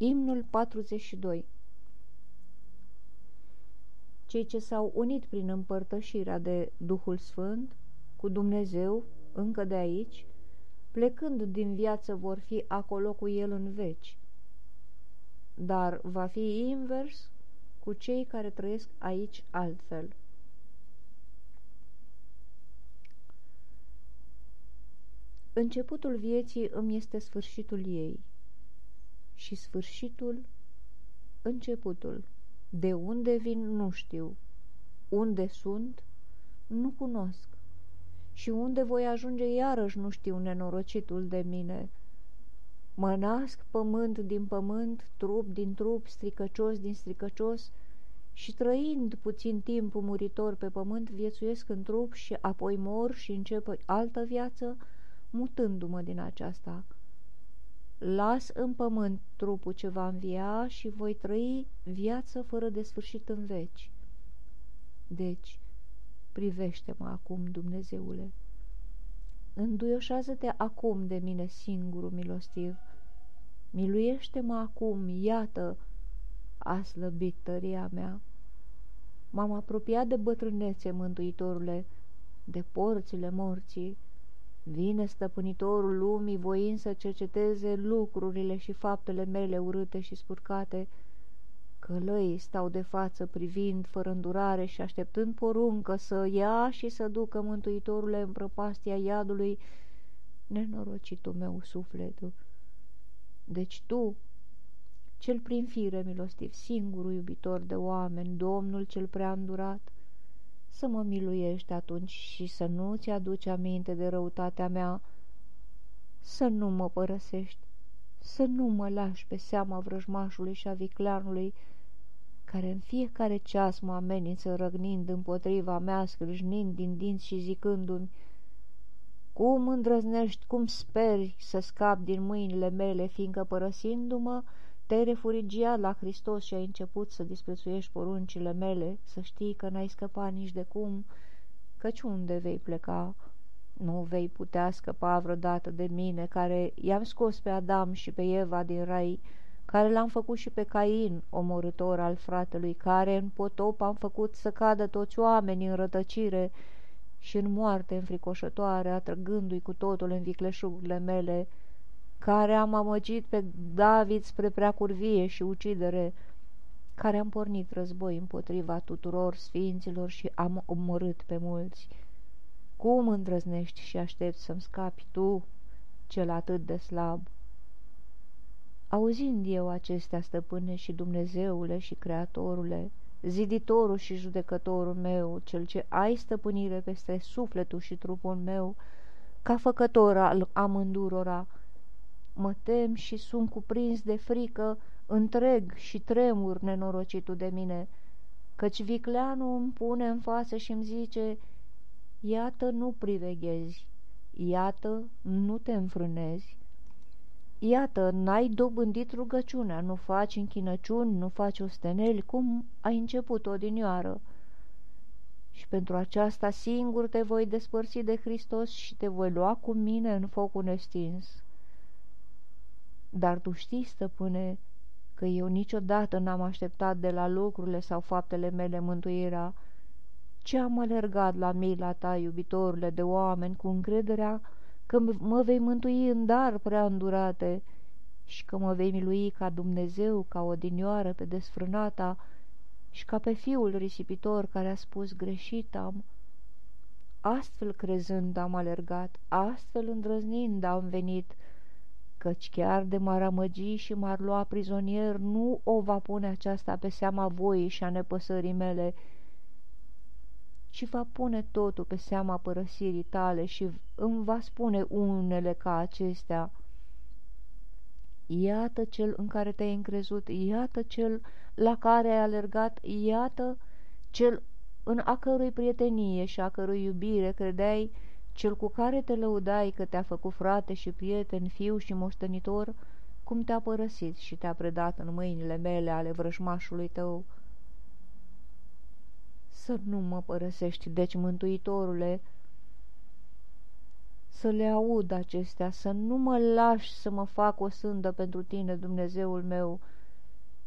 Imnul 42 Cei ce s-au unit prin împărtășirea de Duhul Sfânt cu Dumnezeu încă de aici, plecând din viață vor fi acolo cu El în veci. Dar va fi invers cu cei care trăiesc aici altfel. Începutul vieții îmi este sfârșitul ei și sfârșitul începutul. De unde vin nu știu, unde sunt nu cunosc și unde voi ajunge iarăși nu știu nenorocitul de mine. Mă nasc pământ din pământ, trup din trup, stricăcios din stricăcios și trăind puțin timp muritor pe pământ, viețuiesc în trup și apoi mor și încep altă viață, mutându-mă din aceasta. Las în pământ trupul ce va învia și voi trăi viață fără de sfârșit în veci. Deci, privește-mă acum, Dumnezeule. Înduioșează-te acum de mine singurul milostiv. Miluiește-mă acum, iată, a slăbit tăria mea. M-am apropiat de bătrânețe, Mântuitorule, de porțile morții, Vine stăpânitorul lumii voind să cerceteze lucrurile și faptele mele urâte și spurcate. Călăii stau de față privind fără îndurare și așteptând poruncă să ia și să ducă Mântuitorule în prăpastia iadului, nenorocitul meu sufletul. Deci tu, cel prin fire milostiv, singurul iubitor de oameni, Domnul cel prea îndurat, să mă miluiești atunci și să nu-ți aduci aminte de răutatea mea, să nu mă părăsești, să nu mă lași pe seama vrăjmașului și a vicleanului, care în fiecare ceas mă amenință răgnind împotriva mea, scrâșnind din dinți și zicându-mi, Cum îndrăznești, cum speri să scap din mâinile mele, fiindcă părăsindu-mă, te-ai refugiat la Hristos și ai început să disprețuiești poruncile mele, să știi că n-ai scăpat nici de cum, căci unde vei pleca? Nu vei putea scăpa vreodată de mine, care i-am scos pe Adam și pe Eva din rai, care l-am făcut și pe Cain, omorător al fratelui, care în potop am făcut să cadă toți oamenii în rătăcire și în moarte înfricoșătoare, atrăgându-i cu totul în vicleșugurile mele, care am amăgit pe David spre preacurvie și ucidere, care am pornit război împotriva tuturor sfinților și am omorât pe mulți. Cum îndrăznești și aștepți să-mi scapi tu, cel atât de slab? Auzind eu acestea, stăpâne și Dumnezeule și Creatorule, ziditorul și judecătorul meu, cel ce ai stăpânire peste sufletul și trupul meu, ca făcător al amândurora, Mă tem și sunt cuprins de frică, întreg și tremur nenorocitul de mine, căci vicleanul îmi pune în față și îmi zice, Iată, nu priveghezi, iată, nu te înfrânezi, Iată, n-ai dobândit rugăciunea, nu faci închinăciuni, nu faci osteneli, cum ai început odinioară. Și pentru aceasta singur te voi despărți de Hristos și te voi lua cu mine în focul nestins. Dar tu știi, stăpâne, că eu niciodată n-am așteptat de la lucrurile sau faptele mele mântuirea, ce am alergat la mila ta, iubitorule de oameni, cu încrederea că mă vei mântui în dar prea îndurate și că mă vei milui ca Dumnezeu, ca odinioară pe desfrânata și ca pe fiul risipitor care a spus greșit am. Astfel crezând am alergat, astfel îndrăznind am venit, căci chiar de m-ar amăgi și m-ar lua prizonier, nu o va pune aceasta pe seama voii și a nepăsării mele, ci va pune totul pe seama părăsirii tale și îmi va spune unele ca acestea. Iată cel în care te-ai încrezut, iată cel la care ai alergat, iată cel în a cărui prietenie și a cărui iubire credeai cel cu care te lăudai că te-a făcut frate și prieten, fiu și moștenitor, cum te-a părăsit și te-a predat în mâinile mele ale vrăjmașului tău. Să nu mă părăsești, deci, mântuitorule, să le aud acestea, să nu mă lași să mă fac o sândă pentru tine, Dumnezeul meu,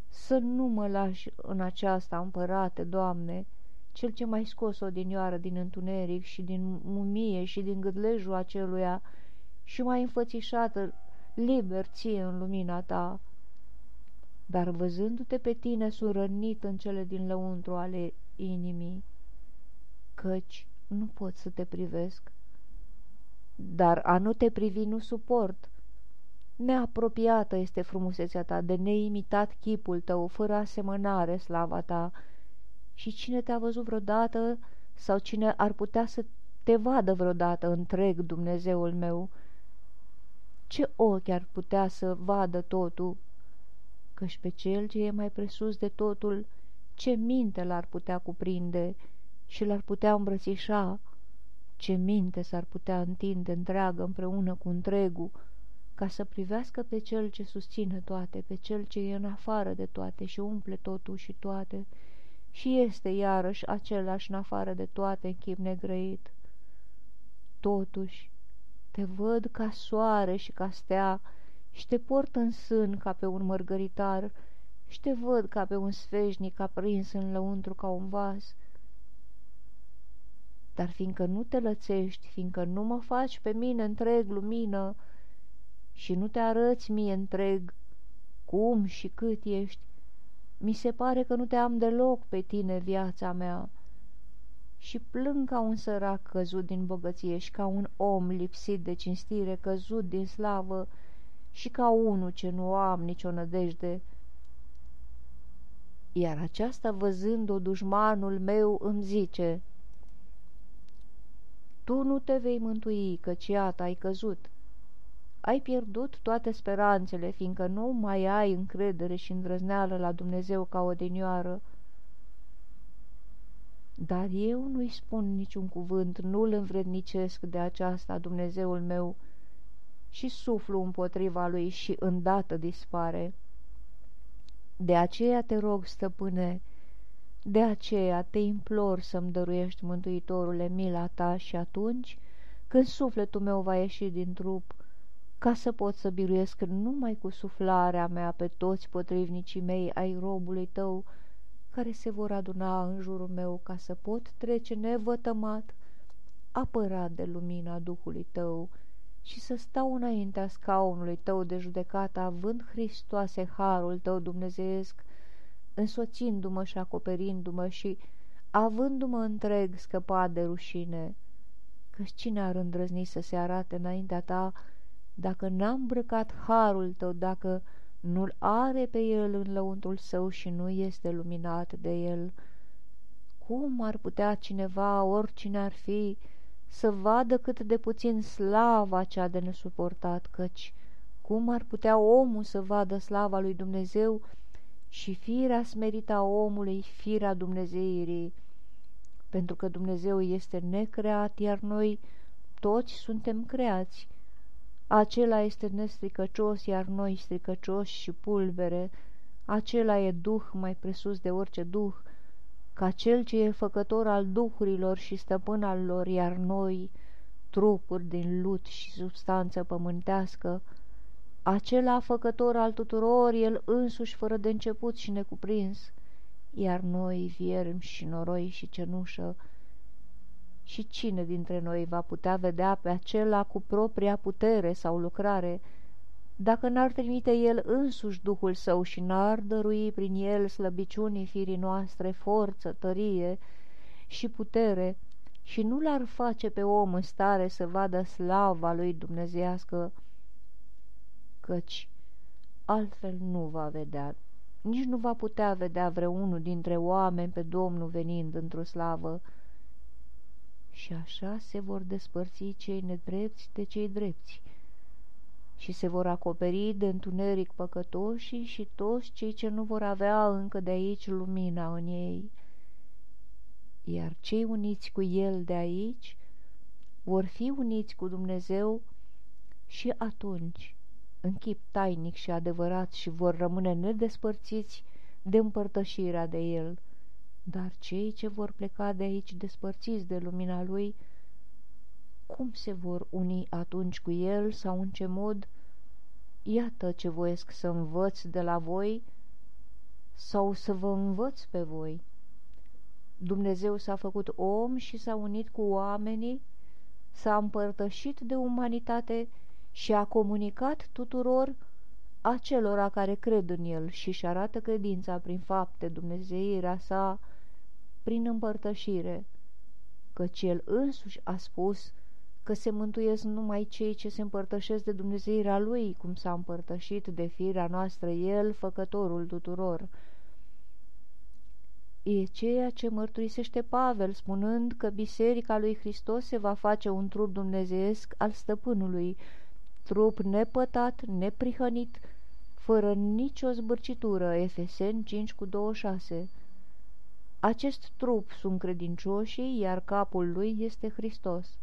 să nu mă lași în aceasta, împărate, Doamne, cel ce mai scos o dinioară din întuneric și din mumie și din gâdlejul aceluia și mai înfățișată liber ție în lumina ta. Dar văzându-te pe tine surănit în cele din lăuntru ale inimii, căci nu pot să te privesc, dar a nu te privi nu suport. Neapropiată este frumusețea ta, de neimitat chipul tău, fără asemănare slava ta. Și cine te-a văzut vreodată sau cine ar putea să te vadă vreodată întreg Dumnezeul meu? Ce ochi ar putea să vadă totul? Căci pe cel ce e mai presus de totul, ce minte l-ar putea cuprinde și l-ar putea îmbrățișa? Ce minte s-ar putea întinde întreagă împreună cu întregul, ca să privească pe cel ce susține toate, pe cel ce e în afară de toate și umple totul și toate, și este iarăși același în afară de toate în chip negrăit. Totuși, te văd ca soare și ca stea și te port în sân ca pe un mărgăritar și te văd ca pe un sfeșnic aprins în lăuntru ca un vas dar fiindcă nu te lățești, fiindcă nu mă faci pe mine întreg lumină și nu te arăți mie întreg cum și cât ești, mi se pare că nu te am deloc pe tine viața mea și plâng ca un sărac căzut din bogăție și ca un om lipsit de cinstire căzut din slavă și ca unul ce nu am nicio nădejde. Iar aceasta văzând-o dușmanul meu îmi zice, tu nu te vei mântui, căci iată ai căzut. Ai pierdut toate speranțele, fiindcă nu mai ai încredere și îndrăzneală la Dumnezeu ca o denioară. Dar eu nu-i spun niciun cuvânt, nu-l învrednicesc de aceasta Dumnezeul meu și suflu împotriva lui și îndată dispare. De aceea te rog, stăpâne, de aceea te implor să-mi dăruiești, Mântuitorule, mila ta și atunci, când sufletul meu va ieși din trup, ca să pot să biruiesc numai cu suflarea mea pe toți potrivnicii mei ai robului tău, care se vor aduna în jurul meu ca să pot trece nevătămat, apărat de lumina Duhului tău și să stau înaintea scaunului tău de judecată, având Hristoase harul tău dumnezeiesc, însoțindu-mă și acoperindu-mă și avându-mă întreg scăpat de rușine. Căci cine ar îndrăzni să se arate înaintea ta dacă n-am brăcat harul tău, dacă nu-l are pe el în lăuntul său și nu este luminat de el? Cum ar putea cineva, oricine ar fi, să vadă cât de puțin slava cea de nesuportat, căci cum ar putea omul să vadă slava lui Dumnezeu și firea smerită a omului, firea Dumnezeirii, pentru că Dumnezeu este necreat, iar noi toți suntem creați. Acela este nestricăcios, iar noi stricăcioși și pulbere. Acela e duh mai presus de orice duh, ca cel ce e făcător al duhurilor și stăpân al lor, iar noi, trupuri din lut și substanță pământească, acela făcător al tuturor, el însuși fără de început și necuprins, iar noi, viermi și noroi și cenușă, și cine dintre noi va putea vedea pe acela cu propria putere sau lucrare, dacă n-ar trimite el însuși Duhul Său și n-ar dărui prin el slăbiciunii firii noastre forță, tărie și putere, și nu l-ar face pe om în stare să vadă slava lui dumnezească, căci altfel nu va vedea, nici nu va putea vedea vreunul dintre oameni pe Domnul venind într-o slavă. Și așa se vor despărți cei nedrepți de cei drepți și se vor acoperi de întuneric păcătoșii și toți cei ce nu vor avea încă de aici lumina în ei. Iar cei uniți cu El de aici vor fi uniți cu Dumnezeu și atunci în chip tainic și adevărat și vor rămâne nedespărțiți de împărtășirea de el, dar cei ce vor pleca de aici despărțiți de lumina lui, cum se vor uni atunci cu el sau în ce mod? Iată ce voiesc să învăț de la voi sau să vă învăț pe voi. Dumnezeu s-a făcut om și s-a unit cu oamenii, s-a împărtășit de umanitate și a comunicat tuturor acelora care cred în el și își arată credința prin fapte, dumnezeirea sa, prin împărtășire, căci el însuși a spus că se mântuiesc numai cei ce se împărtășesc de dumnezeirea lui, cum s-a împărtășit de firea noastră el, făcătorul tuturor. E ceea ce mărturisește Pavel, spunând că Biserica lui Hristos se va face un trup dumnezeiesc al stăpânului, trup nepătat, neprihănit, fără nicio zbârcitură, Efeseni 5 cu 26. Acest trup sunt credincioșii, iar capul lui este Hristos.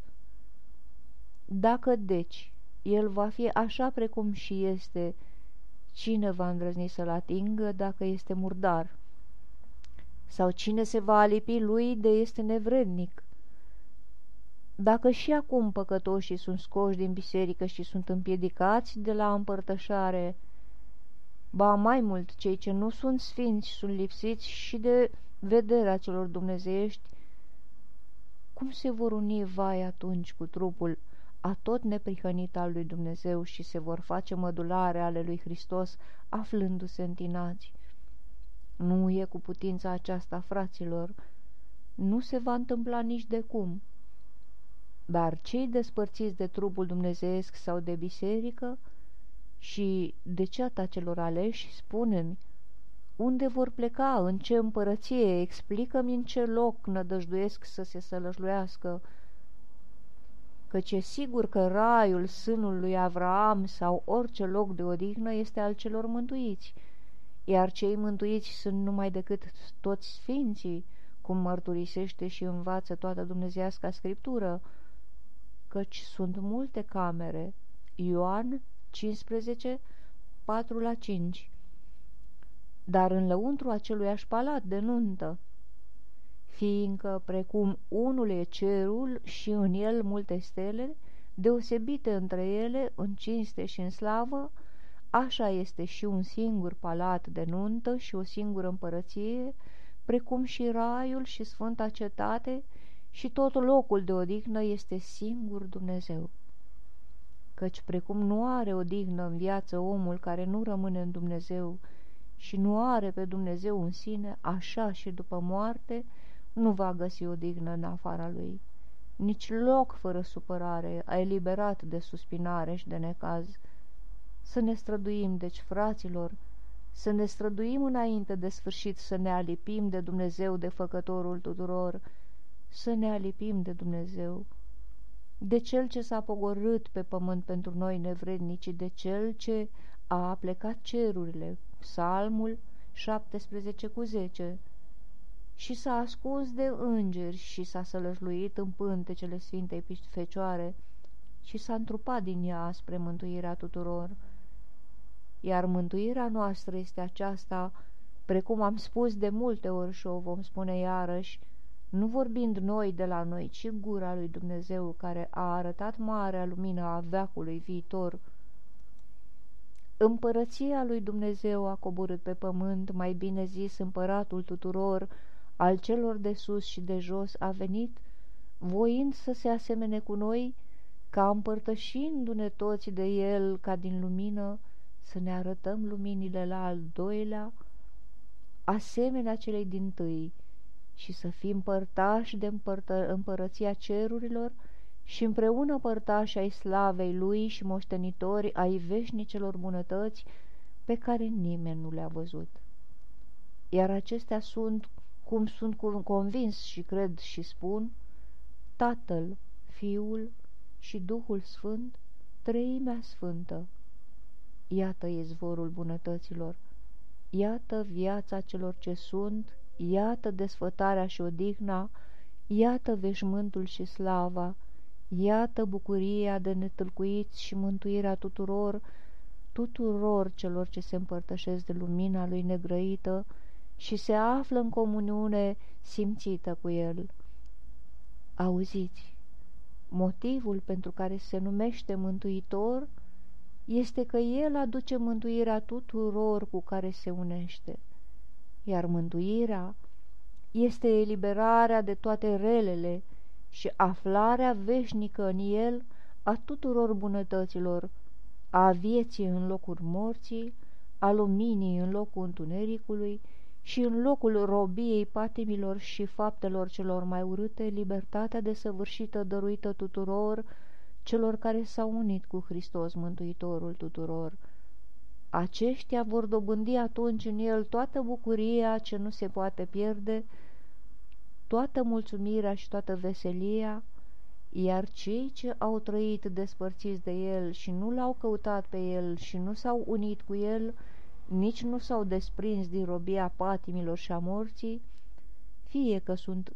Dacă, deci, el va fi așa precum și este, cine va îndrăzni să-l atingă dacă este murdar? Sau cine se va alipi lui de este nevrednic? Dacă și acum păcătoșii sunt scoși din biserică și sunt împiedicați de la împărtășare, ba mai mult, cei ce nu sunt sfinți sunt lipsiți și de vederea celor dumnezeiești, cum se vor uni vai atunci cu trupul a tot neprihănit al lui Dumnezeu și se vor face mădulare ale lui Hristos, aflându-se întinați? Nu e cu putința aceasta, fraților, nu se va întâmpla nici de cum. Dar cei despărțiți de trupul dumnezeesc sau de biserică și de ceata celor aleși, spune-mi, unde vor pleca, în ce împărăție, explică-mi în ce loc nădăjduiesc să se sălășluiască, căci e sigur că raiul sânul lui Avraam sau orice loc de odihnă este al celor mântuiți, iar cei mântuiți sunt numai decât toți sfinții, cum mărturisește și învață toată dumnezească scriptură, căci sunt multe camere. Ioan 15, 4 la 5 Dar în lăuntru aceluiași palat de nuntă, fiindcă, precum unul e cerul și în el multe stele, deosebite între ele în cinste și în slavă, așa este și un singur palat de nuntă și o singură împărăție, precum și raiul și sfânta cetate și tot locul de odihnă este singur Dumnezeu. Căci precum nu are odihnă în viață omul care nu rămâne în Dumnezeu și nu are pe Dumnezeu în sine, așa și după moarte, nu va găsi o dignă în afara lui. Nici loc fără supărare a eliberat de suspinare și de necaz. Să ne străduim, deci, fraților, să ne străduim înainte de sfârșit să ne alipim de Dumnezeu, de făcătorul tuturor, să ne alipim de Dumnezeu, de Cel ce s-a pogorât pe pământ pentru noi nevrednici, de Cel ce a plecat cerurile, Psalmul 17 cu 10, și s-a ascuns de îngeri și s-a sălășluit în pântecele Sfintei Fecioare și s-a întrupat din ea spre mântuirea tuturor. Iar mântuirea noastră este aceasta, precum am spus de multe ori și o vom spune iarăși, nu vorbind noi de la noi, ci gura lui Dumnezeu care a arătat marea lumină a veacului viitor. Împărăția lui Dumnezeu a coborât pe pământ, mai bine zis împăratul tuturor, al celor de sus și de jos a venit, voind să se asemene cu noi, ca împărtășindu-ne toți de el ca din lumină, să ne arătăm luminile la al doilea, asemenea celei din tâi, și să fim părtași de împărtă împărăția cerurilor și împreună părtași ai slavei lui și moștenitori ai veșnicelor bunătăți pe care nimeni nu le-a văzut. Iar acestea sunt cum sunt convins și cred și spun, Tatăl, Fiul și Duhul Sfânt, Treimea Sfântă. Iată izvorul bunătăților, iată viața celor ce sunt, iată desfătarea și odihna, iată veșmântul și slava, iată bucuria de netâlcuiți și mântuirea tuturor, tuturor celor ce se împărtășesc de lumina lui negrăită, și se află în comuniune simțită cu el. Auziți, Motivul pentru care se numește Mântuitor este că El aduce mântuirea tuturor cu care se unește, iar mântuirea este eliberarea de toate relele și aflarea veșnică în El a tuturor bunătăților, a vieții în locul morții, a luminii în locul întunericului și în locul robiei patimilor și faptelor celor mai urâte, libertatea desăvârșită dăruită tuturor celor care s-au unit cu Hristos, Mântuitorul tuturor. Aceștia vor dobândi atunci în el toată bucuria ce nu se poate pierde, toată mulțumirea și toată veselia, iar cei ce au trăit despărțiți de el și nu l-au căutat pe el și nu s-au unit cu el, nici nu s-au desprins din robia patimilor și a morții, fie că sunt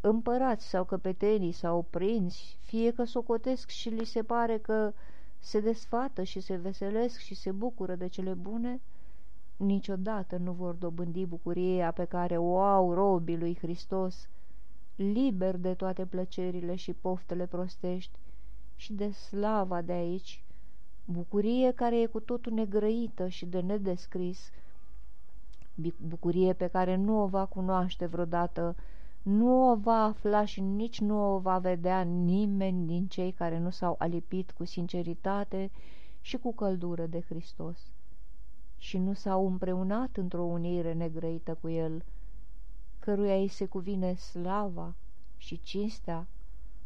împărați sau căpetenii sau prinți, fie că socotesc și li se pare că se desfată și se veselesc și se bucură de cele bune, niciodată nu vor dobândi bucuria pe care o au robii lui Hristos, liber de toate plăcerile și poftele prostești. Și de slava de aici, bucurie care e cu totul negrăită și de nedescris, bucurie pe care nu o va cunoaște vreodată, nu o va afla și nici nu o va vedea nimeni din cei care nu s-au alipit cu sinceritate și cu căldură de Hristos și nu s-au împreunat într-o unire negrăită cu El, căruia îi se cuvine slava și cinstea,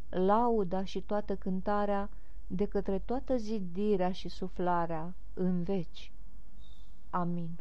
lauda și toată cântarea de către toată zidirea și suflarea în veci. Amin.